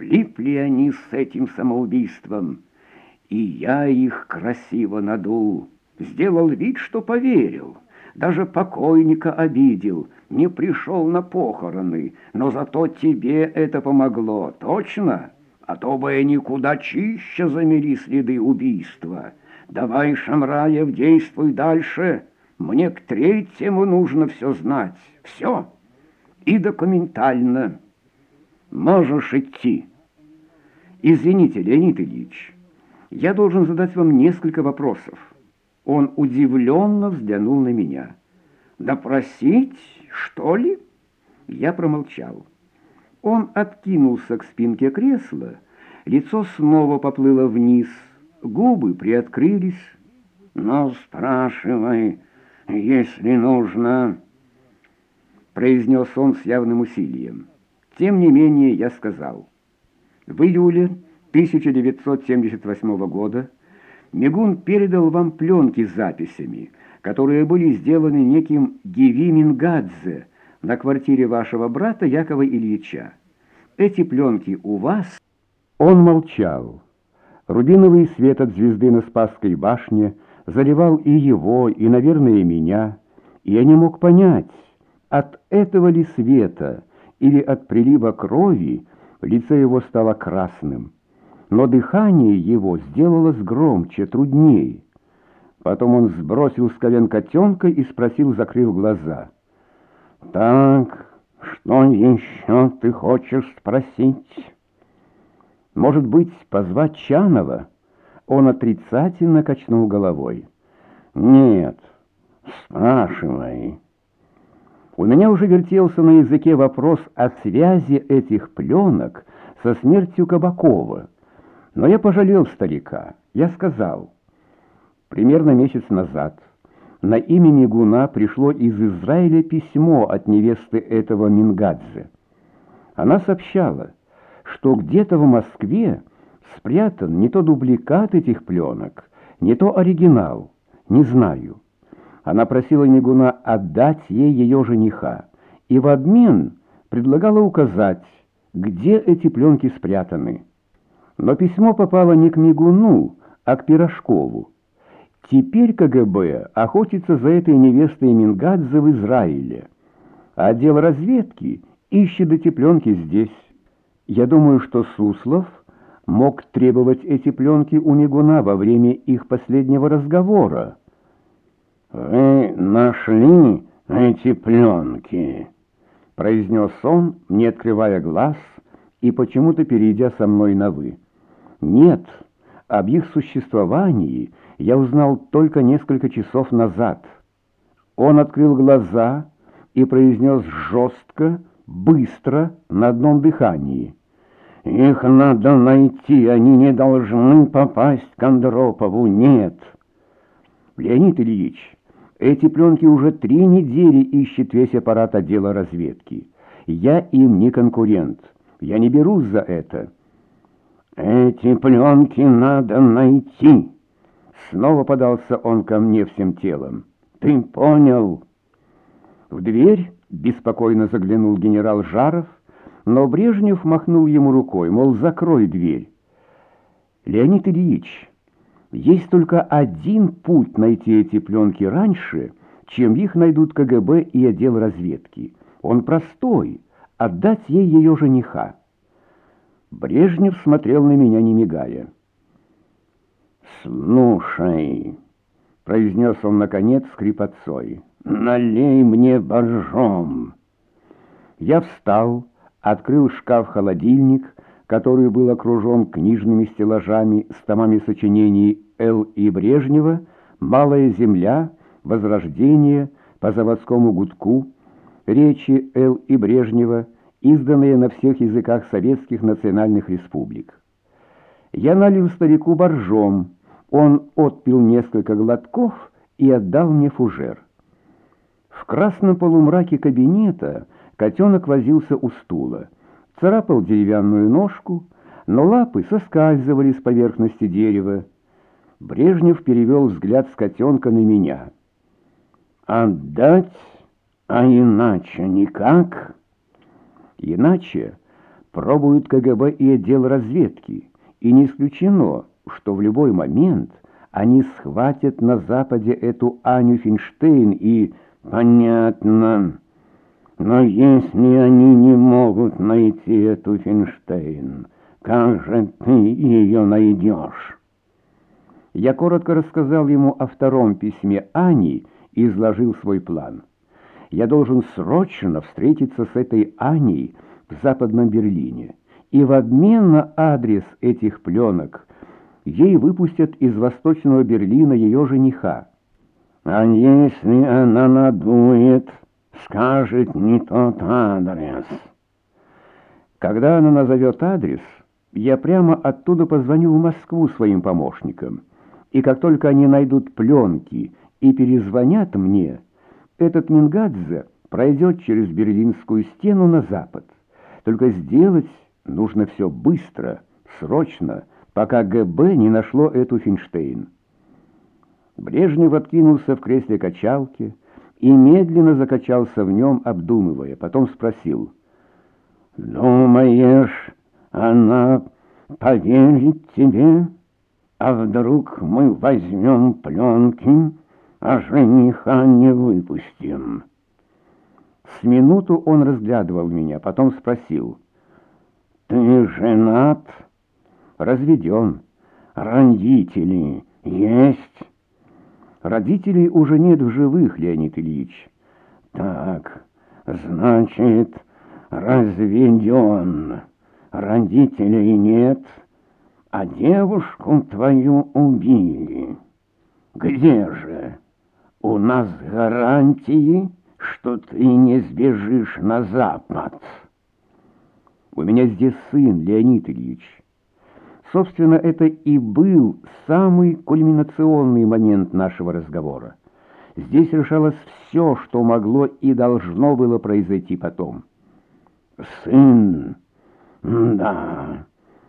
влипли они с этим самоубийством. И я их красиво надул, сделал вид, что поверил, даже покойника обидел, не пришел на похороны, но зато тебе это помогло, точно? А то бы они куда чище замели следы убийства. Давай, Шамраев, действуй дальше, мне к третьему нужно все знать, все, и документально. Можешь идти. Извините, Леонид Ильич, я должен задать вам несколько вопросов. Он удивленно взглянул на меня. «Допросить, что ли?» Я промолчал. Он откинулся к спинке кресла, лицо снова поплыло вниз, губы приоткрылись. «Ну, спрашивай, если нужно», — произнес он с явным усилием. Тем не менее, я сказал. В июле 1978 года Мигун передал вам пленки с записями, которые были сделаны неким Гиви Мингадзе на квартире вашего брата Якова Ильича. Эти пленки у вас...» Он молчал. Рубиновый свет от звезды на Спасской башне заливал и его, и, наверное, и меня, и я не мог понять, от этого ли света или от прилива крови лицо его стало красным но дыхание его сделалось громче, труднее. Потом он сбросил с колен котенка и спросил, закрыв глаза. «Так, что еще ты хочешь спросить?» «Может быть, позвать Чанова?» Он отрицательно качнул головой. «Нет, спрашивай». У меня уже вертелся на языке вопрос о связи этих пленок со смертью Кабакова. Но я пожалел старика. Я сказал, примерно месяц назад на имя Мигуна пришло из Израиля письмо от невесты этого Мингадзе. Она сообщала, что где-то в Москве спрятан не то дубликат этих пленок, не то оригинал, не знаю. Она просила Мигуна отдать ей ее жениха и в обмен предлагала указать, где эти пленки спрятаны. Но письмо попало не к Мигуну, а к Пирожкову. Теперь КГБ охотится за этой невестой Мингадзе в Израиле. А отдел разведки ищет эти пленки здесь. Я думаю, что Суслов мог требовать эти пленки у Мигуна во время их последнего разговора. «Вы нашли эти пленки?» — произнес он, не открывая глаз и почему-то перейдя со мной на «вы». Нет, об их существовании я узнал только несколько часов назад. Он открыл глаза и произнес жестко, быстро, на одном дыхании. «Их надо найти, они не должны попасть к Андропову, нет!» «Леонид Ильич, эти пленки уже три недели ищет весь аппарат отдела разведки. Я им не конкурент, я не берусь за это». «Эти пленки надо найти!» Снова подался он ко мне всем телом. «Ты понял?» В дверь беспокойно заглянул генерал Жаров, но Брежнев махнул ему рукой, мол, закрой дверь. «Леонид Ильич, есть только один путь найти эти пленки раньше, чем их найдут КГБ и отдел разведки. Он простой — отдать ей ее жениха». Брежнев смотрел на меня, не мигая. «Слушай», — произнес он, наконец, скрипотцой, — «налей мне боржом». Я встал, открыл шкаф-холодильник, который был окружен книжными стеллажами с томами сочинений Л. и Брежнева, «Малая земля», «Возрождение», «По заводскому гудку», речи Л. и Брежнева — изданные на всех языках советских национальных республик. Я налил старику боржом, он отпил несколько глотков и отдал мне фужер. В красном полумраке кабинета котенок возился у стула, царапал деревянную ножку, но лапы соскальзывали с поверхности дерева. Брежнев перевел взгляд с котенка на меня. «Отдать, а иначе никак?» Иначе пробуют КГБ и отдел разведки, и не исключено, что в любой момент они схватят на Западе эту Аню Финштейн и... Понятно. Но если они не могут найти эту Финштейн, как же ты ее найдешь? Я коротко рассказал ему о втором письме Ани и изложил свой план. Я должен срочно встретиться с этой Аней в Западном Берлине, и в обмен на адрес этих пленок ей выпустят из Восточного Берлина ее жениха. А если она надует, скажет не тот адрес? Когда она назовет адрес, я прямо оттуда позвоню в Москву своим помощникам, и как только они найдут пленки и перезвонят мне, этот Мингадзе пройдет через Берлинскую стену на запад. Только сделать нужно все быстро, срочно, пока ГБ не нашло эту Финштейн. Брежнев откинулся в кресле качалки и медленно закачался в нем, обдумывая. Потом спросил, «Думаешь, она поверит тебе? А вдруг мы возьмем пленки, а жениха не выпустим?» С минуту он разглядывал меня, потом спросил, «Ты женат?» «Разведен. Родители есть?» Родителей уже нет в живых, Леонид Ильич. Так, значит, разведен. Родителей нет, а девушку твою убили. Где же? У нас гарантии, что ты не сбежишь на запад. У меня здесь сын, Леонид Ильич. Собственно, это и был самый кульминационный момент нашего разговора. Здесь решалось все, что могло и должно было произойти потом. «Сын, да,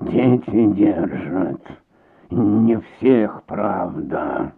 дети держат. Не всех, правда».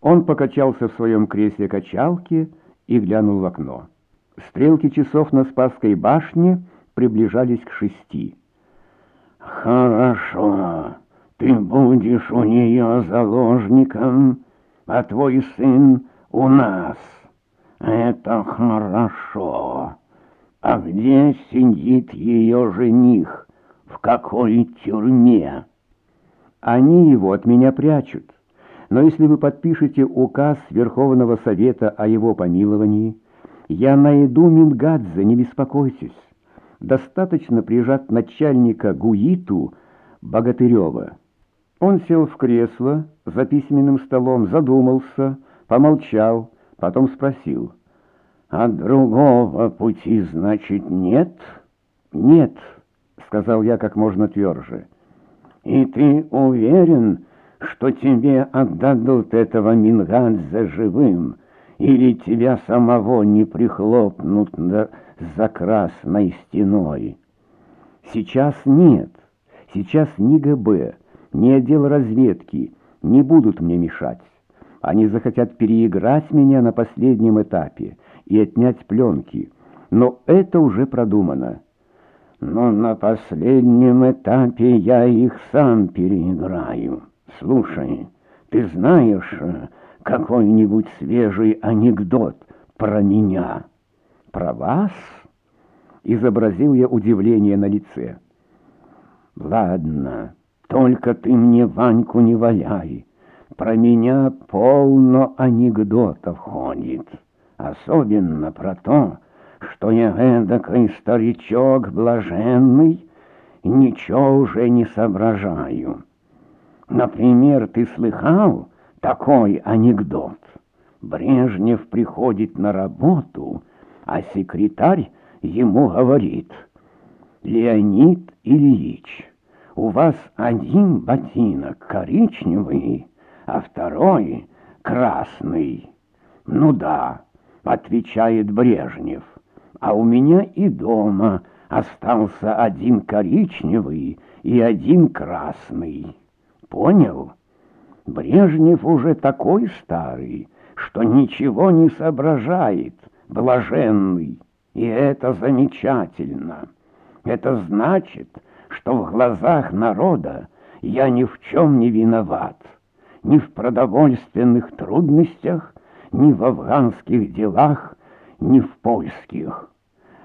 Он покачался в своем кресле качалки и глянул в окно. Стрелки часов на Спасской башне приближались к шести. «Хорошо, ты будешь у нее заложником, а твой сын у нас. Это хорошо. А где сидит ее жених? В какой тюрьме?» «Они его от меня прячут. Но если вы подпишете указ Верховного Совета о его помиловании, я найду Мингадзе, не беспокойтесь» достаточно прижать начальника ГУИТу Богатырева. Он сел в кресло за письменным столом, задумался, помолчал, потом спросил. «А другого пути, значит, нет?» «Нет», — сказал я как можно тверже. «И ты уверен, что тебе отдадут этого Мингадзе живым, или тебя самого не прихлопнут да, за красной стеной. Сейчас нет, сейчас ни ГБ, ни отдел разведки не будут мне мешать. Они захотят переиграть меня на последнем этапе и отнять пленки, но это уже продумано. Но на последнем этапе я их сам переиграю. Слушай, ты знаешь какой-нибудь свежий анекдот про меня?» «Про вас?» — изобразил я удивление на лице. «Ладно, только ты мне Ваньку не валяй. Про меня полно анекдотов ходит, особенно про то, что я эдакой старичок блаженный, ничего уже не соображаю. Например, ты слыхал такой анекдот? Брежнев приходит на работу — а секретарь ему говорит, «Леонид Ильич, у вас один ботинок коричневый, а второй красный». «Ну да», — отвечает Брежнев, «а у меня и дома остался один коричневый и один красный». Понял? Брежнев уже такой старый, что ничего не соображает блаженный, и это замечательно. Это значит, что в глазах народа я ни в чем не виноват, ни в продовольственных трудностях, ни в афганских делах, ни в польских.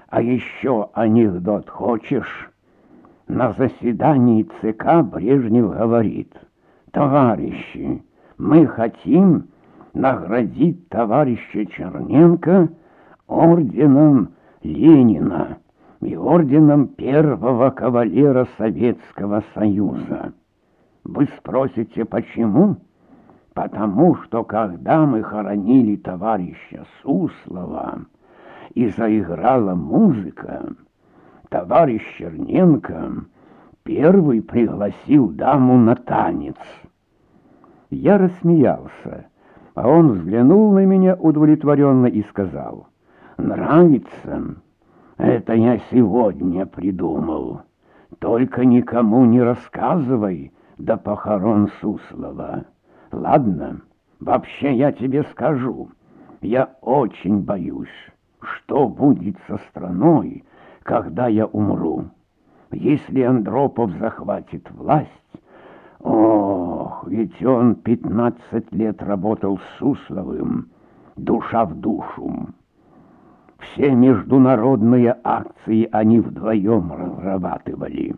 А еще анекдот хочешь? На заседании ЦК Брежнев говорит, товарищи, мы хотим наградить товарища Черненко орденом Ленина и орденом первого кавалера Советского Союза. Вы спросите, почему? Потому что, когда мы хоронили товарища Суслова, и заиграла музыка, товарищ Черненко первый пригласил даму на танец. Я рассмеялся, а он взглянул на меня удовлетворенно и сказал, «Нравится? Это я сегодня придумал. Только никому не рассказывай до похорон Суслова. Ладно, вообще я тебе скажу, я очень боюсь, что будет со страной, когда я умру. Если Андропов захватит власть, ох, ведь он пятнадцать лет работал с Сусловым, душа в душу. Все международные акции они вдвоем разрабатывали.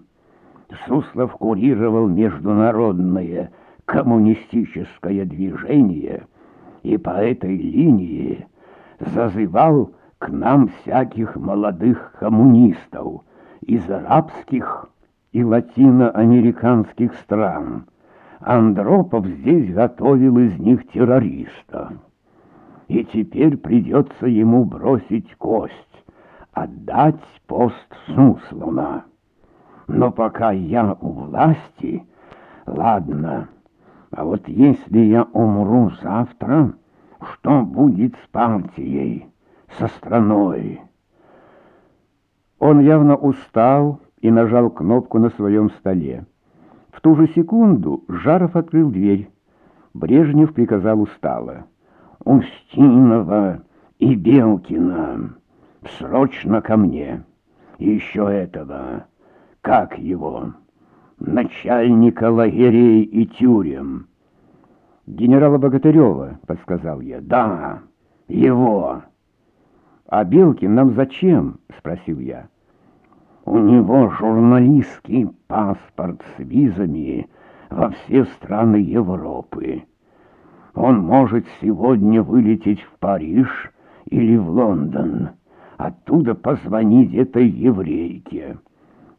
Суслов курировал международное коммунистическое движение и по этой линии зазывал к нам всяких молодых коммунистов из арабских и латиноамериканских стран. Андропов здесь готовил из них террориста. И теперь придется ему бросить кость, отдать пост Суслана. Но пока я у власти, ладно, а вот если я умру завтра, что будет с партией, со страной? Он явно устал и нажал кнопку на своем столе. В ту же секунду Жаров открыл дверь. Брежнев приказал устало. «Устинова и Белкина, срочно ко мне. Еще этого...» как его, начальника лагерей и тюрем. Генерала Богатырева, подсказал я. Да, его. А Белкин нам зачем? Спросил я. У него журналистский паспорт с визами во все страны Европы. Он может сегодня вылететь в Париж или в Лондон, оттуда позвонить этой еврейке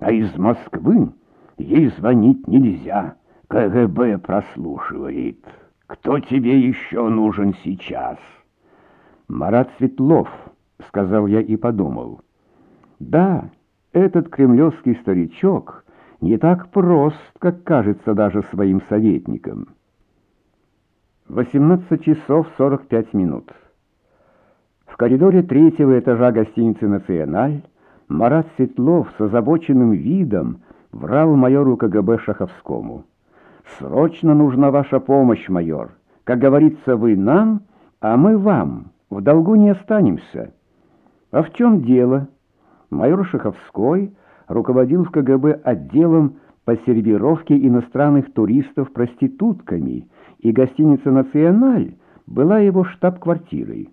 а из Москвы ей звонить нельзя. КГБ прослушивает. Кто тебе еще нужен сейчас? Марат Светлов, сказал я и подумал. Да, этот кремлевский старичок не так прост, как кажется даже своим советникам. 18 часов 45 минут. В коридоре третьего этажа гостиницы «Националь» Марат Светлов с озабоченным видом врал майору КГБ Шаховскому. «Срочно нужна ваша помощь, майор. Как говорится, вы нам, а мы вам. В долгу не останемся». «А в чем дело?» Майор Шаховской руководил в КГБ отделом по сервировке иностранных туристов проститутками, и гостиница «Националь» была его штаб-квартирой.